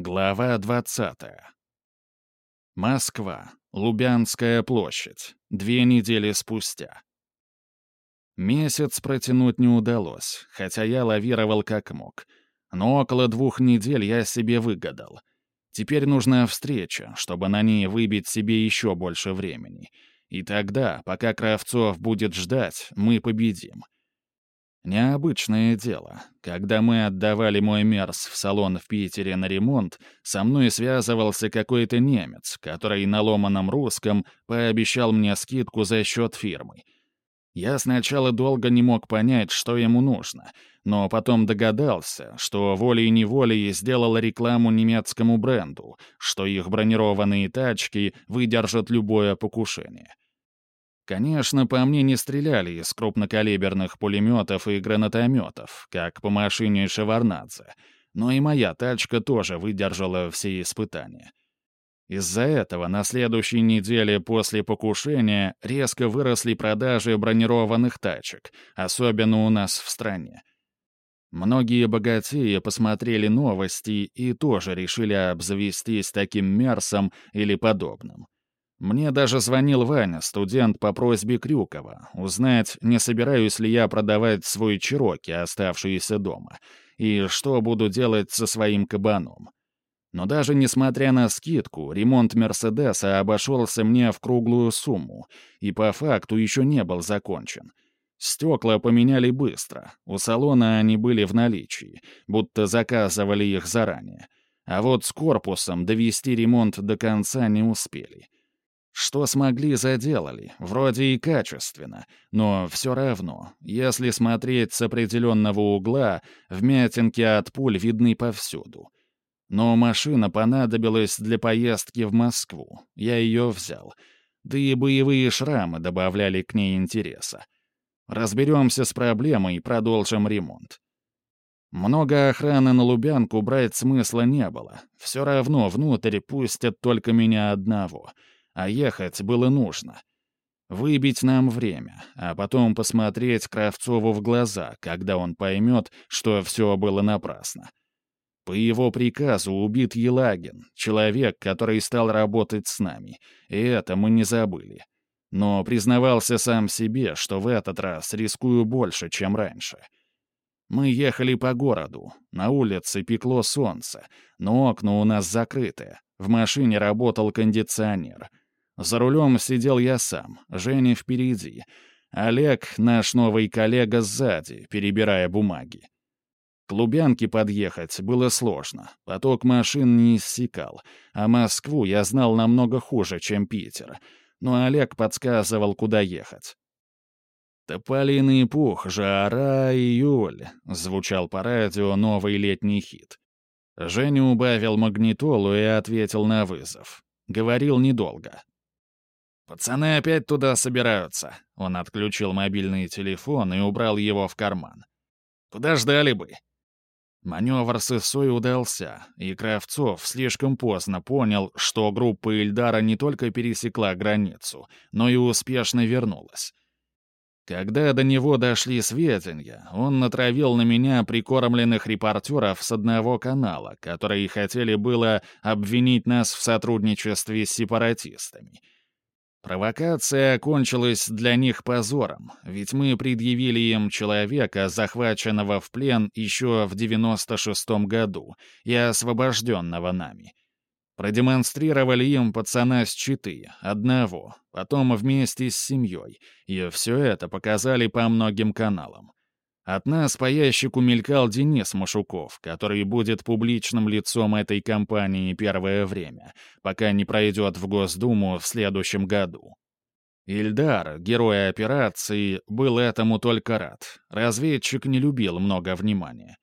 Глава 20. Москва. Лубянская площадь. Две недели спустя. Месяц протянуть не удалось, хотя я лавировал как мог. Но около двух недель я себе выгадал. Теперь нужна встреча, чтобы на ней выбить себе еще больше времени. И тогда, пока Кравцов будет ждать, мы победим. — Необычное дело. Когда мы отдавали мой Мерс в салон в Питере на ремонт, со мной связывался какой-то немец, который на ломаном русском пообещал мне скидку за счет фирмы. Я сначала долго не мог понять, что ему нужно, но потом догадался, что волей-неволей сделал рекламу немецкому бренду, что их бронированные тачки выдержат любое покушение. Конечно, по мне не стреляли из крупнокалиберных пулеметов и гранатометов, как по машине Шеварнадзе, но и моя тачка тоже выдержала все испытания. Из-за этого на следующей неделе после покушения резко выросли продажи бронированных тачек, особенно у нас в стране. Многие богатеи посмотрели новости и тоже решили обзавестись таким Мерсом или подобным. Мне даже звонил Ваня, студент по просьбе Крюкова, узнать, не собираюсь ли я продавать свой Чироки, оставшиеся дома, и что буду делать со своим кабаном. Но даже несмотря на скидку, ремонт «Мерседеса» обошелся мне в круглую сумму, и по факту еще не был закончен. Стекла поменяли быстро, у салона они были в наличии, будто заказывали их заранее. А вот с корпусом довести ремонт до конца не успели. Что смогли, заделали, вроде и качественно, но все равно, если смотреть с определенного угла, вмятинки от пуль видны повсюду. Но машина понадобилась для поездки в Москву, я ее взял. Да и боевые шрамы добавляли к ней интереса. Разберемся с проблемой и продолжим ремонт. Много охраны на Лубянку брать смысла не было. Все равно внутрь пустят только меня одного — а ехать было нужно. Выбить нам время, а потом посмотреть Кравцову в глаза, когда он поймет, что все было напрасно. По его приказу убит Елагин, человек, который стал работать с нами, и это мы не забыли. Но признавался сам себе, что в этот раз рискую больше, чем раньше. Мы ехали по городу, на улице пекло солнце, но окна у нас закрыты, в машине работал кондиционер — за рулем сидел я сам, Женя впереди. Олег, наш новый коллега, сзади, перебирая бумаги. К Лубянке подъехать было сложно, поток машин не иссякал, а Москву я знал намного хуже, чем Питер. Но Олег подсказывал, куда ехать. «Тополиный пух, жара, июль», — звучал по радио новый летний хит. Женя убавил магнитолу и ответил на вызов. Говорил недолго. «Пацаны опять туда собираются». Он отключил мобильный телефон и убрал его в карман. «Куда ждали бы?» Маневр с Исой удался, и Кравцов слишком поздно понял, что группа Ильдара не только пересекла границу, но и успешно вернулась. Когда до него дошли сведения, он натравил на меня прикормленных репортеров с одного канала, которые хотели было обвинить нас в сотрудничестве с сепаратистами — Провокация окончилась для них позором, ведь мы предъявили им человека, захваченного в плен еще в 96-м году и освобожденного нами. Продемонстрировали им пацана с Читы, одного, потом вместе с семьей, и все это показали по многим каналам. От нас по ящику мелькал Денис Машуков, который будет публичным лицом этой кампании первое время, пока не пройдет в Госдуму в следующем году. Ильдар, герой операции, был этому только рад. Разведчик не любил много внимания.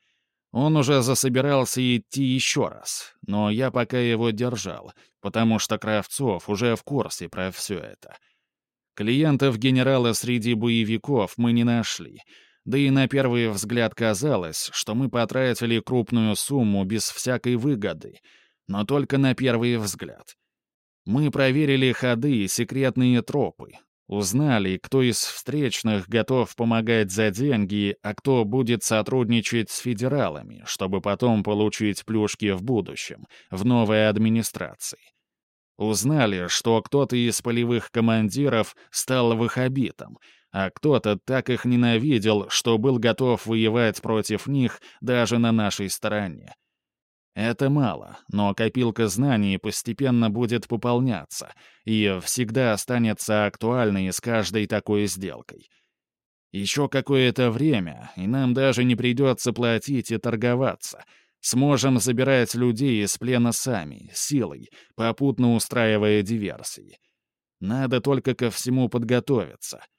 Он уже засобирался идти еще раз, но я пока его держал, потому что Кравцов уже в курсе про все это. Клиентов генерала среди боевиков мы не нашли — да и на первый взгляд казалось, что мы потратили крупную сумму без всякой выгоды, но только на первый взгляд. Мы проверили ходы и секретные тропы, Узнали, кто из встречных готов помогать за деньги, а кто будет сотрудничать с федералами, чтобы потом получить плюшки в будущем, в новой администрации. Узнали, что кто-то из полевых командиров стал ваххабитом, а кто-то так их ненавидел, что был готов воевать против них даже на нашей стороне. Это мало, но копилка знаний постепенно будет пополняться и всегда останется актуальной с каждой такой сделкой. Еще какое-то время, и нам даже не придется платить и торговаться. Сможем забирать людей из плена сами, силой, попутно устраивая диверсии. Надо только ко всему подготовиться —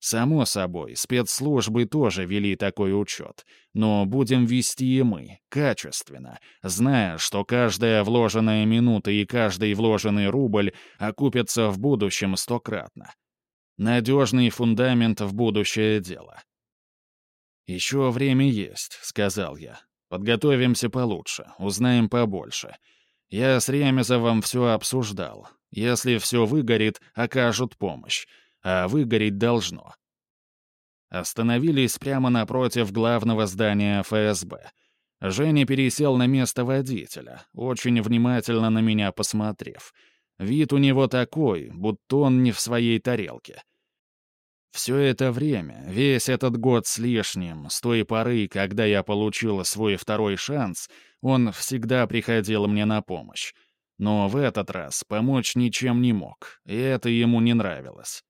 Само собой, спецслужбы тоже вели такой учет, но будем вести и мы, качественно, зная, что каждая вложенная минута и каждый вложенный рубль окупятся в будущем стократно. Надежный фундамент в будущее дело. «Еще время есть», — сказал я. «Подготовимся получше, узнаем побольше. Я с Ремезовым все обсуждал. Если все выгорит, окажут помощь а выгореть должно. Остановились прямо напротив главного здания ФСБ. Женя пересел на место водителя, очень внимательно на меня посмотрев. Вид у него такой, будто он не в своей тарелке. Все это время, весь этот год с лишним, с той поры, когда я получил свой второй шанс, он всегда приходил мне на помощь. Но в этот раз помочь ничем не мог, и это ему не нравилось.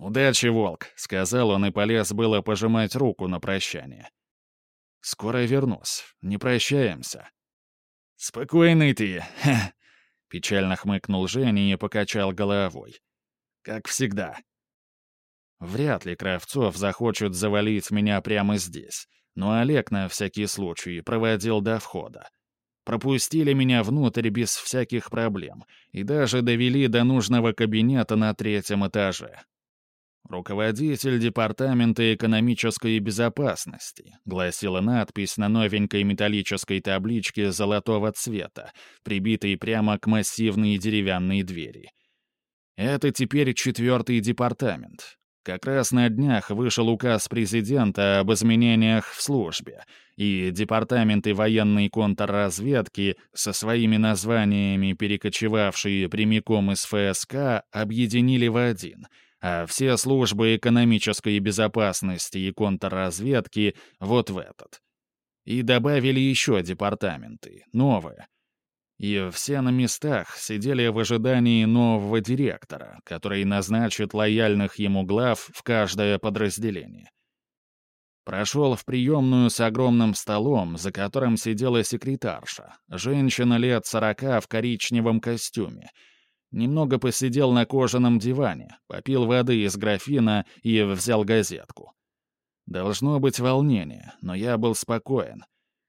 «Удачи, волк», — сказал он и полез было пожимать руку на прощание. «Скоро вернусь. Не прощаемся». «Спокойный ты, ха!» — печально хмыкнул Женя и покачал головой. «Как всегда». Вряд ли Кравцов захочет завалить меня прямо здесь, но Олег на всякий случай проводил до входа. Пропустили меня внутрь без всяких проблем и даже довели до нужного кабинета на третьем этаже. «Руководитель Департамента экономической безопасности», гласила надпись на новенькой металлической табличке золотого цвета, прибитой прямо к массивной деревянной двери. Это теперь четвертый департамент. Как раз на днях вышел указ президента об изменениях в службе, и департаменты военной контрразведки со своими названиями, перекочевавшие прямиком из ФСК, объединили в один — а все службы экономической безопасности и контрразведки вот в этот. И добавили еще департаменты, новые. И все на местах сидели в ожидании нового директора, который назначит лояльных ему глав в каждое подразделение. Прошел в приемную с огромным столом, за которым сидела секретарша, женщина лет сорока в коричневом костюме — Немного посидел на кожаном диване, попил воды из графина и взял газетку. Должно быть волнение, но я был спокоен.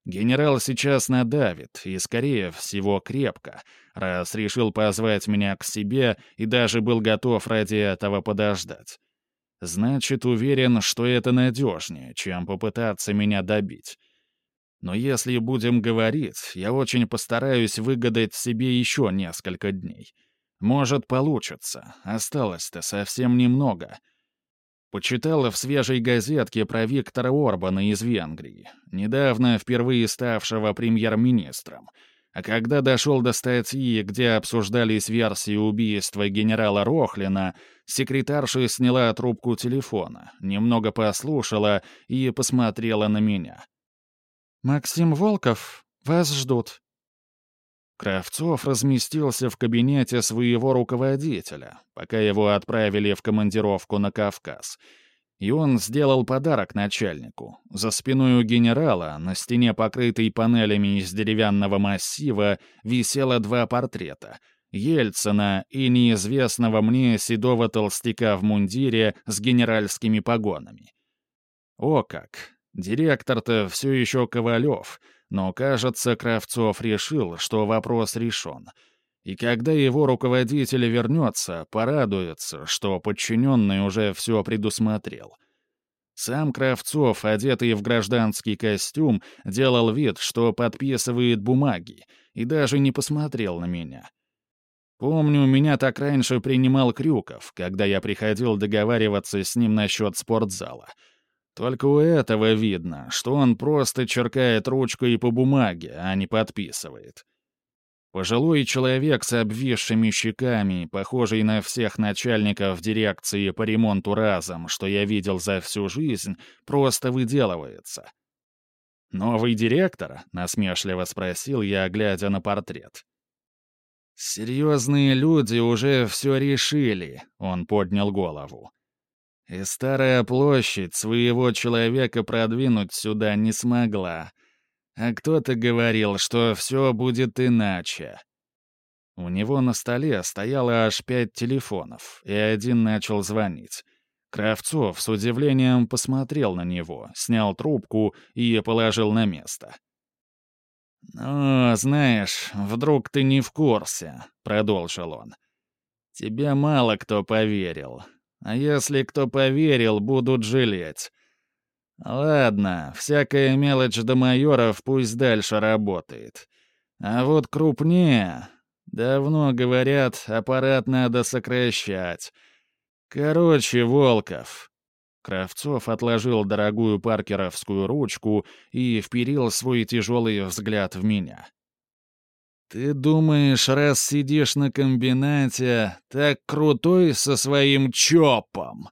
Генерал сейчас надавит, и, скорее всего, крепко, раз решил позвать меня к себе и даже был готов ради этого подождать. Значит, уверен, что это надежнее, чем попытаться меня добить. Но если будем говорить, я очень постараюсь выгадать себе еще несколько дней — может, получится. Осталось-то совсем немного. Почитала в свежей газетке про Виктора Орбана из Венгрии, недавно впервые ставшего премьер-министром. А когда дошел до статьи, где обсуждались версии убийства генерала Рохлина, секретарша сняла трубку телефона, немного послушала и посмотрела на меня. «Максим Волков, вас ждут», Кравцов разместился в кабинете своего руководителя, пока его отправили в командировку на Кавказ. И он сделал подарок начальнику. За спиной у генерала, на стене, покрытой панелями из деревянного массива, висело два портрета — Ельцина и неизвестного мне седого толстяка в мундире с генеральскими погонами. О как! Директор-то все еще Ковалев — но, кажется, Кравцов решил, что вопрос решен. И когда его руководитель вернется, порадуется, что подчиненный уже все предусмотрел. Сам Кравцов, одетый в гражданский костюм, делал вид, что подписывает бумаги, и даже не посмотрел на меня. Помню, меня так раньше принимал Крюков, когда я приходил договариваться с ним насчет спортзала. Только у этого видно, что он просто черкает ручкой по бумаге, а не подписывает. Пожилой человек с обвисшими щеками, похожий на всех начальников дирекции по ремонту разом, что я видел за всю жизнь, просто выделывается. «Новый директор?» — насмешливо спросил я, глядя на портрет. «Серьезные люди уже все решили», — он поднял голову. «И старая площадь своего человека продвинуть сюда не смогла. А кто-то говорил, что все будет иначе». У него на столе стояло аж пять телефонов, и один начал звонить. Кравцов с удивлением посмотрел на него, снял трубку и положил на место. «Ну, знаешь, вдруг ты не в курсе», — продолжил он. «Тебе мало кто поверил. А если кто поверил, будут жалеть. Ладно, всякая мелочь до майоров пусть дальше работает. А вот крупнее... Давно говорят, аппарат надо сокращать. Короче, Волков, Кравцов отложил дорогую паркеровскую ручку и вперил свой тяжелый взгляд в меня. «Ты думаешь, раз сидишь на комбинате, так крутой со своим чопом?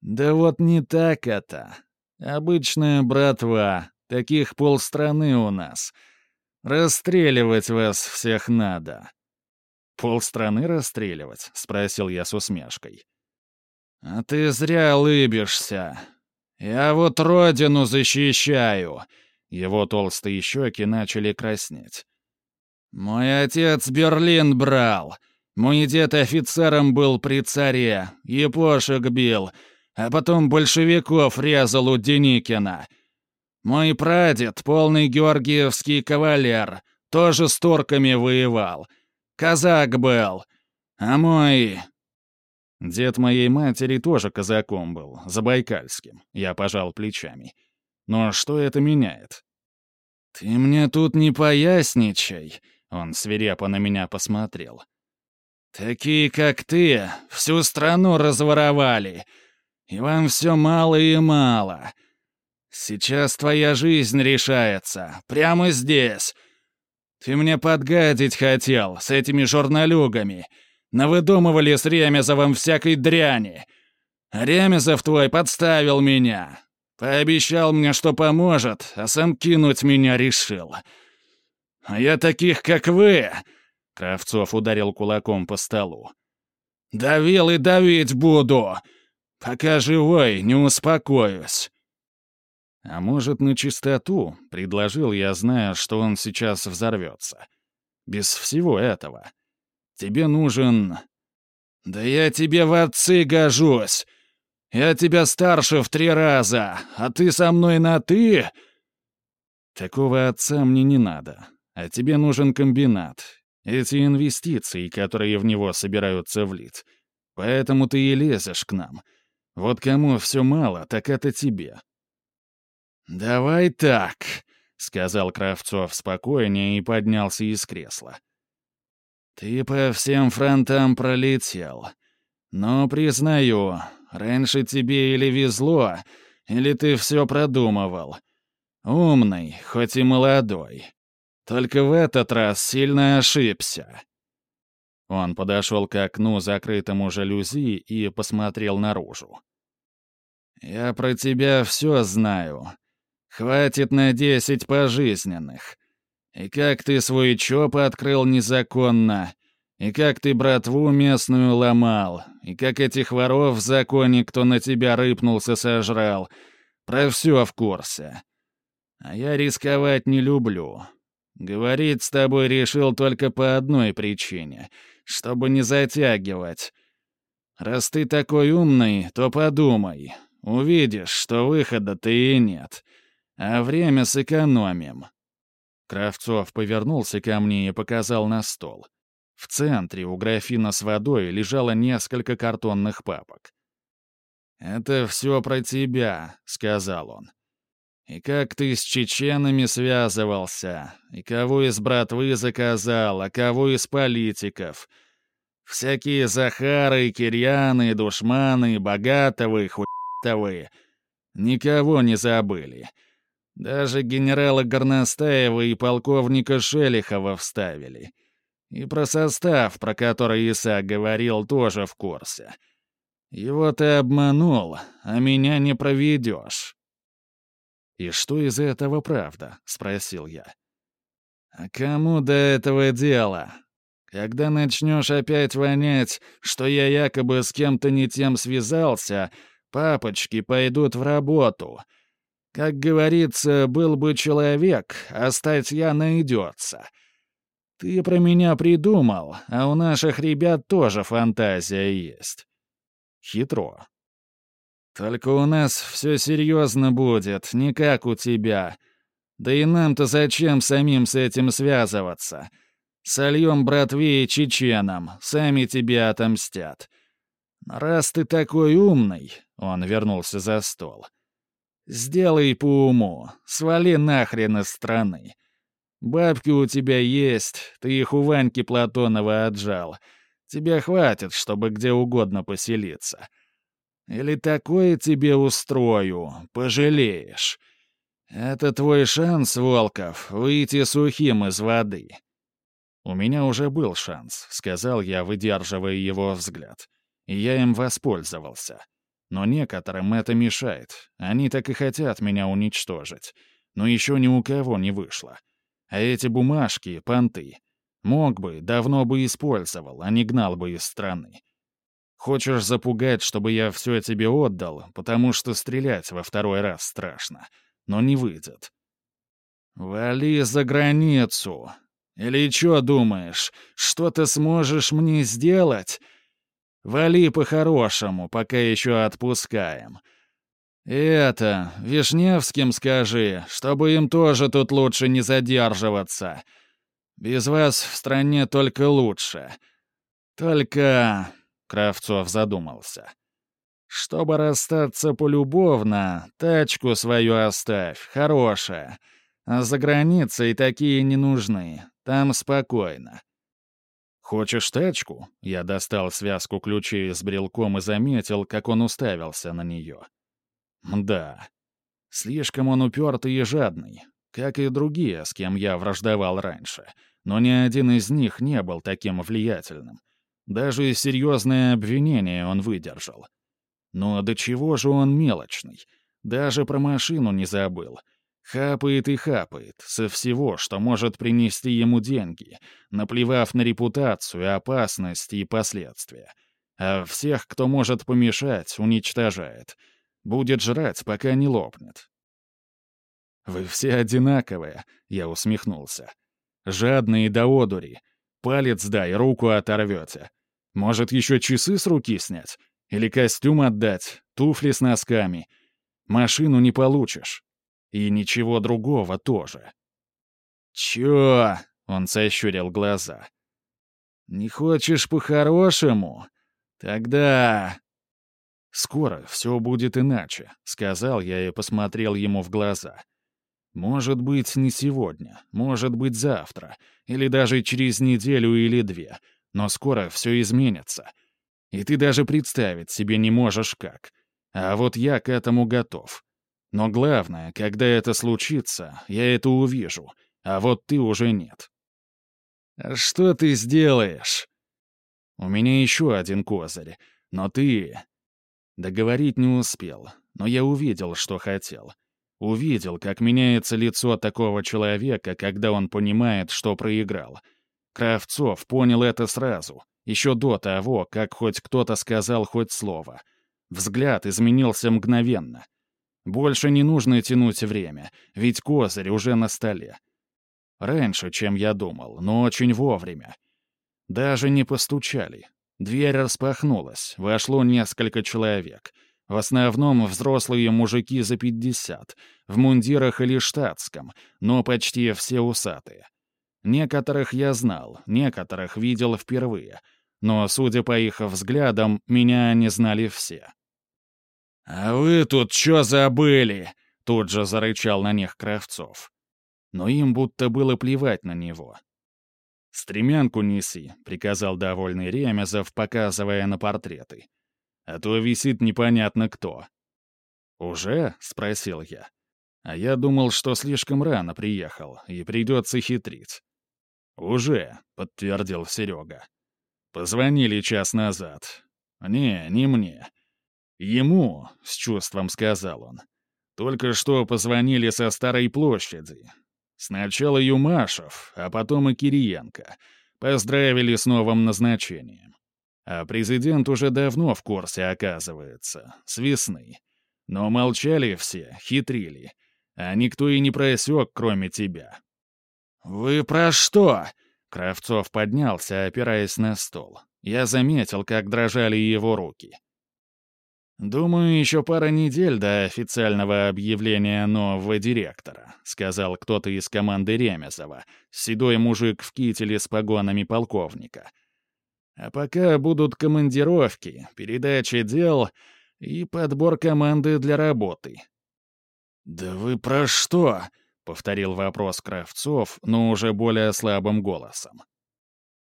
Да вот не так это. Обычная братва, таких полстраны у нас. Расстреливать вас всех надо». «Полстраны расстреливать?» — спросил я с усмешкой. «А ты зря лыбишься. Я вот родину защищаю». Его толстые щеки начали краснеть. «Мой отец Берлин брал. Мой дед офицером был при царе, епошек бил, а потом большевиков резал у Деникина. Мой прадед, полный георгиевский кавалер, тоже с турками воевал. Казак был. А мой Дед моей матери тоже казаком был, забайкальским. Я пожал плечами. Но что это меняет? «Ты мне тут не поясничай», — он свирепо на меня посмотрел. «Такие, как ты, всю страну разворовали, и вам все мало и мало. Сейчас твоя жизнь решается, прямо здесь. Ты мне подгадить хотел с этими журналюгами». Навыдумывали с Ремезовым всякой дряни. Ремезов твой подставил меня. Пообещал мне, что поможет, а сам кинуть меня решил. А я таких, как вы...» Кравцов ударил кулаком по столу. «Давил и давить буду, пока живой не успокоюсь». «А может, на чистоту?» — предложил я, зная, что он сейчас взорвется. «Без всего этого». Тебе нужен... Да я тебе в отцы гожусь. Я тебя старше в три раза, а ты со мной на «ты»?» Такого отца мне не надо. А тебе нужен комбинат. Эти инвестиции, которые в него собираются влить. Поэтому ты и лезешь к нам. Вот кому все мало, так это тебе. «Давай так», — сказал Кравцов спокойнее и поднялся из кресла. «Ты по всем фронтам пролетел. Но, признаю, раньше тебе или везло, или ты все продумывал. Умный, хоть и молодой. Только в этот раз сильно ошибся». Он подошел к окну, закрытому жалюзи, и посмотрел наружу. «Я про тебя все знаю. Хватит на десять пожизненных. И как ты свой ЧОП открыл незаконно, и как ты братву местную ломал, и как этих воров в законе, кто на тебя рыпнулся, сожрал. Про все в курсе. А я рисковать не люблю. Говорить с тобой решил только по одной причине, чтобы не затягивать. Раз ты такой умный, то подумай. Увидишь, что выхода-то и нет. А время сэкономим. Кравцов повернулся ко мне и показал на стол. В центре у графина с водой лежало несколько картонных папок. «Это все про тебя», — сказал он. «И как ты с чеченами связывался, и кого из братвы заказал, а кого из политиков. Всякие Захары, Кирьяны, Душманы, Богатовы, Хуйтовы. Никого не забыли. Даже генерала Горностаева и полковника Шелихова вставили. И про состав, про который Иса говорил, тоже в курсе. Его ты обманул, а меня не проведешь. «И что из этого правда?» — спросил я. «А кому до этого дела? Когда начнешь опять вонять, что я якобы с кем-то не тем связался, папочки пойдут в работу. Как говорится, был бы человек, а статья найдется. Ты про меня придумал, а у наших ребят тоже фантазия есть. Хитро. Только у нас все серьезно будет, не как у тебя. Да и нам-то зачем самим с этим связываться? Сольем братве и чеченам, сами тебе отомстят. Раз ты такой умный, он вернулся за стол. Сделай по уму, свали нахрен из страны. Бабки у тебя есть, ты их у Ваньки Платонова отжал. Тебе хватит, чтобы где угодно поселиться. Или такое тебе устрою, пожалеешь. Это твой шанс, Волков, выйти сухим из воды. У меня уже был шанс, сказал я, выдерживая его взгляд. И я им воспользовался. Но некоторым это мешает. Они так и хотят меня уничтожить. Но еще ни у кого не вышло. А эти бумажки — понты. Мог бы, давно бы использовал, а не гнал бы из страны. Хочешь запугать, чтобы я все тебе отдал, потому что стрелять во второй раз страшно. Но не выйдет. Вали за границу. Или что думаешь, что ты сможешь мне сделать? Вали по-хорошему, пока еще отпускаем. Это, Вишневским скажи, чтобы им тоже тут лучше не задерживаться. Без вас в стране только лучше. Только... Кравцов задумался. «Чтобы расстаться полюбовно, тачку свою оставь, хорошая. А за границей такие не нужны, там спокойно». «Хочешь тачку?» Я достал связку ключей с брелком и заметил, как он уставился на нее. «Да. Слишком он упертый и жадный, как и другие, с кем я враждовал раньше, но ни один из них не был таким влиятельным. Даже серьезное обвинение он выдержал. Но до чего же он мелочный? Даже про машину не забыл. Хапает и хапает со всего, что может принести ему деньги, наплевав на репутацию, опасность и последствия. А всех, кто может помешать, уничтожает. Будет жрать, пока не лопнет. «Вы все одинаковые», — я усмехнулся. «Жадные до одури. Палец дай, руку оторвете. Может, еще часы с руки снять? Или костюм отдать, туфли с носками? Машину не получишь. И ничего другого тоже. «Чё?» — он сощурил глаза. «Не хочешь по-хорошему? Тогда...» «Скоро все будет иначе», — сказал я и посмотрел ему в глаза. «Может быть, не сегодня, может быть, завтра, или даже через неделю или две, но скоро все изменится. И ты даже представить себе не можешь как. А вот я к этому готов. Но главное, когда это случится, я это увижу, а вот ты уже нет. «Что ты сделаешь?» «У меня еще один козырь, но ты...» Договорить не успел, но я увидел, что хотел. Увидел, как меняется лицо такого человека, когда он понимает, что проиграл — Кравцов понял это сразу, еще до того, как хоть кто-то сказал хоть слово. Взгляд изменился мгновенно. Больше не нужно тянуть время, ведь козырь уже на столе. Раньше, чем я думал, но очень вовремя. Даже не постучали. Дверь распахнулась, вошло несколько человек. В основном взрослые мужики за пятьдесят, в мундирах или штатском, но почти все усатые. Некоторых я знал, некоторых видел впервые, но, судя по их взглядам, меня не знали все. «А вы тут что забыли?» — тут же зарычал на них Кравцов. Но им будто было плевать на него. «Стремянку неси», — приказал довольный Ремезов, показывая на портреты. «А то висит непонятно кто». «Уже?» — спросил я. «А я думал, что слишком рано приехал, и придется хитрить». «Уже», — подтвердил Серега. «Позвонили час назад. Не, не мне. Ему, — с чувством сказал он. Только что позвонили со Старой площади. Сначала Юмашев, а потом и Кириенко. Поздравили с новым назначением. А президент уже давно в курсе, оказывается, с весны. Но молчали все, хитрили. А никто и не просек, кроме тебя. «Вы про что?» Кравцов поднялся, опираясь на стол. Я заметил, как дрожали его руки. «Думаю, еще пара недель до официального объявления нового директора», сказал кто-то из команды Ремезова, седой мужик в кителе с погонами полковника. «А пока будут командировки, передача дел и подбор команды для работы». «Да вы про что?» — повторил вопрос Кравцов, но уже более слабым голосом.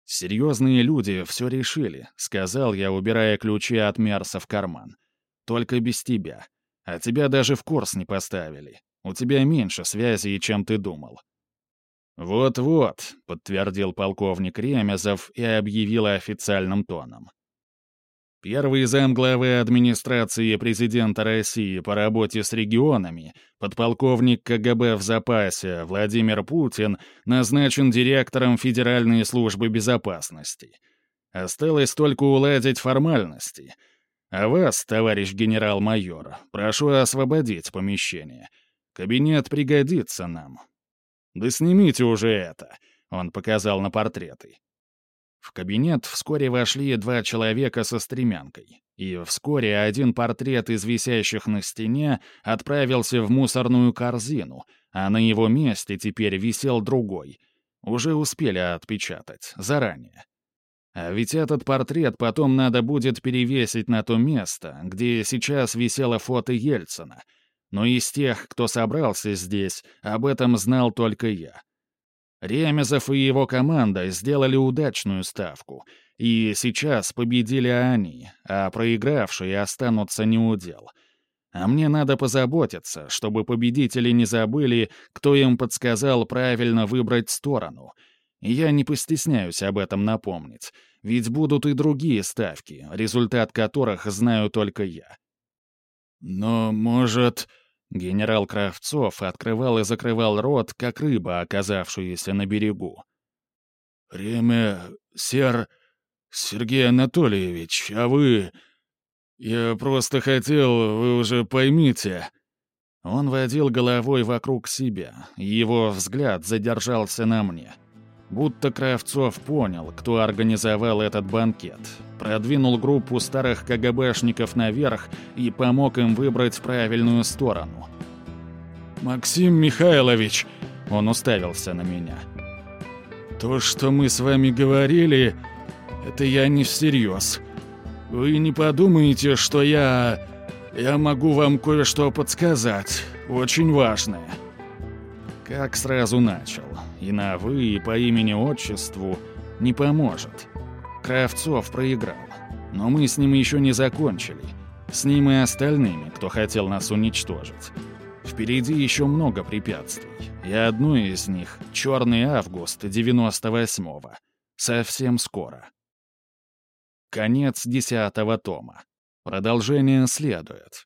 «Серьезные люди все решили», — сказал я, убирая ключи от Мерса в карман. Только без тебя. А тебя даже в курс не поставили. У тебя меньше связей, чем ты думал». «Вот-вот», — подтвердил полковник Ремезов и объявил официальным тоном. Первый замглавы администрации президента России по работе с регионами, подполковник КГБ в запасе Владимир Путин, назначен директором Федеральной службы безопасности. Осталось только уладить формальности — а вас, товарищ генерал-майор, прошу освободить помещение. Кабинет пригодится нам. Да снимите уже это, он показал на портреты. В кабинет вскоре вошли два человека со стремянкой, и вскоре один портрет из висящих на стене отправился в мусорную корзину, а на его месте теперь висел другой. Уже успели отпечатать, заранее. А ведь этот портрет потом надо будет перевесить на то место, где сейчас висело фото Ельцина. Но из тех, кто собрался здесь, об этом знал только я. Ремезов и его команда сделали удачную ставку, и сейчас победили они, а проигравшие останутся неудел. А мне надо позаботиться, чтобы победители не забыли, кто им подсказал правильно выбрать сторону — я не постесняюсь об этом напомнить, ведь будут и другие ставки, результат которых знаю только я. Но, может... Генерал Кравцов открывал и закрывал рот, как рыба, оказавшаяся на берегу. «Время, сер... Сергей Анатольевич, а вы... Я просто хотел, вы уже поймите...» Он водил головой вокруг себя, его взгляд задержался на мне — Будто Кравцов понял, кто организовал этот банкет, продвинул группу старых КГБшников наверх и помог им выбрать правильную сторону. «Максим Михайлович!» — он уставился на меня. «То, что мы с вами говорили, это я не всерьез. Вы не подумаете, что я... я могу вам кое-что подсказать, очень важное». Как сразу начал. И на «вы», и по имени-отчеству не поможет. Кравцов проиграл. Но мы с ним еще не закончили. С ним и остальными, кто хотел нас уничтожить. Впереди еще много препятствий. И одно из них — «Черный август» 98-го. Совсем скоро. Конец десятого тома. Продолжение следует.